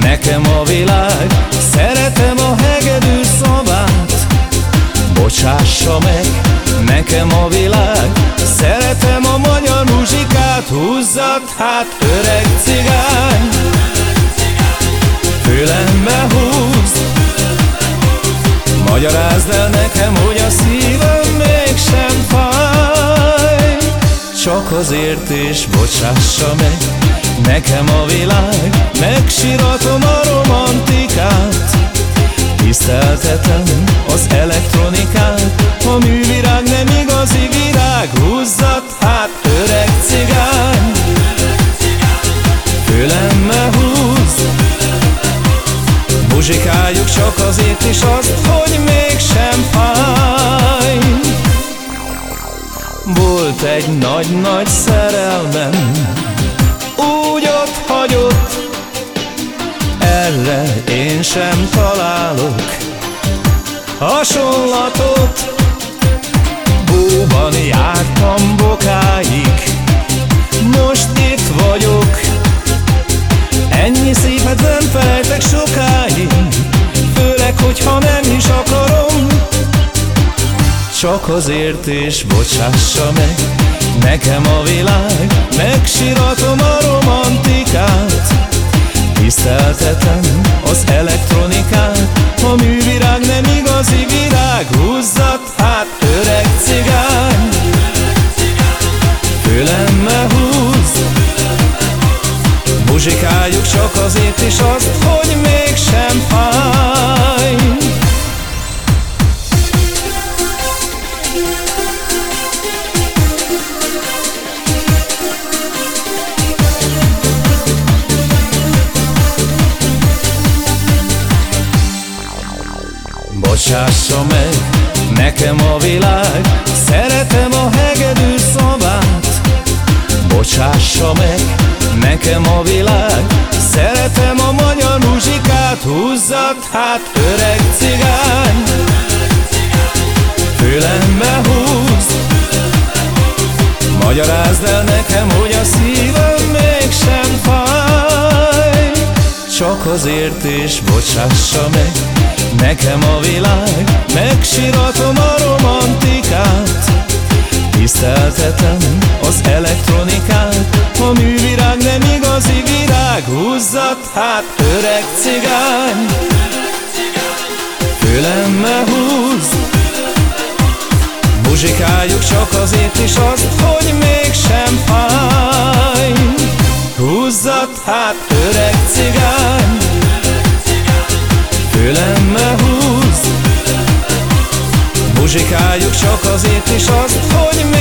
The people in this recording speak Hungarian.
nekem a világ Szeretem a hegedű szobát. Bocsássa meg, nekem a világ Szeretem a magyar muzsikát Húzzad hát öreg cigány. Fülembe húzd Magyarázd el nekem, hogy a szívem mégsem fáj. Csak azért is bocsássa meg Nekem a világ, megsiratom a romantikát. Tiszteltetem az elektronikát A művirág nem igazi virág Húzzat hát öreg cigány. Fülemme húz Muzsikáljuk csak azért is azt, hogy mégsem fáj. Volt egy nagy-nagy szerelmem én sem találok Hasonlatot. Búban jártam bokáig Most itt vagyok. Ennyi szépet nem felejtek sokáig Főleg, hogyha nem is akarom. Csak azért és bocsássa meg Nekem a világ Megsiratom a romantikát. Tiszteltetem az elektronikát. A művirág nem igazi virág Húzzat hát öreg cigány. Fülemme húz. Muzsikáljuk csak azért is azt, hogy mégsem fáj Bocsássa meg nekem a világ Szeretem a hegedű szobát Bocsássa meg nekem a világ Szeretem a magyar muzsikát Húzzad hát öreg cigány. Fülembe húz Magyarázd el nekem, hogy a szívem mégsem fáj. Csak azért is bocsássa meg Nekem a világ Megsiratom a romantikát. Tiszteltetem az elektronikát A művirág nem igazi virág Húzzat hát öreg cigány. Fülemme húz Muzsikáljuk csak azért is azt, hogy mégsem fáj. Húzzat hát Fülemme húz. Muzsikáljuk csak azért is azt, hogy fáj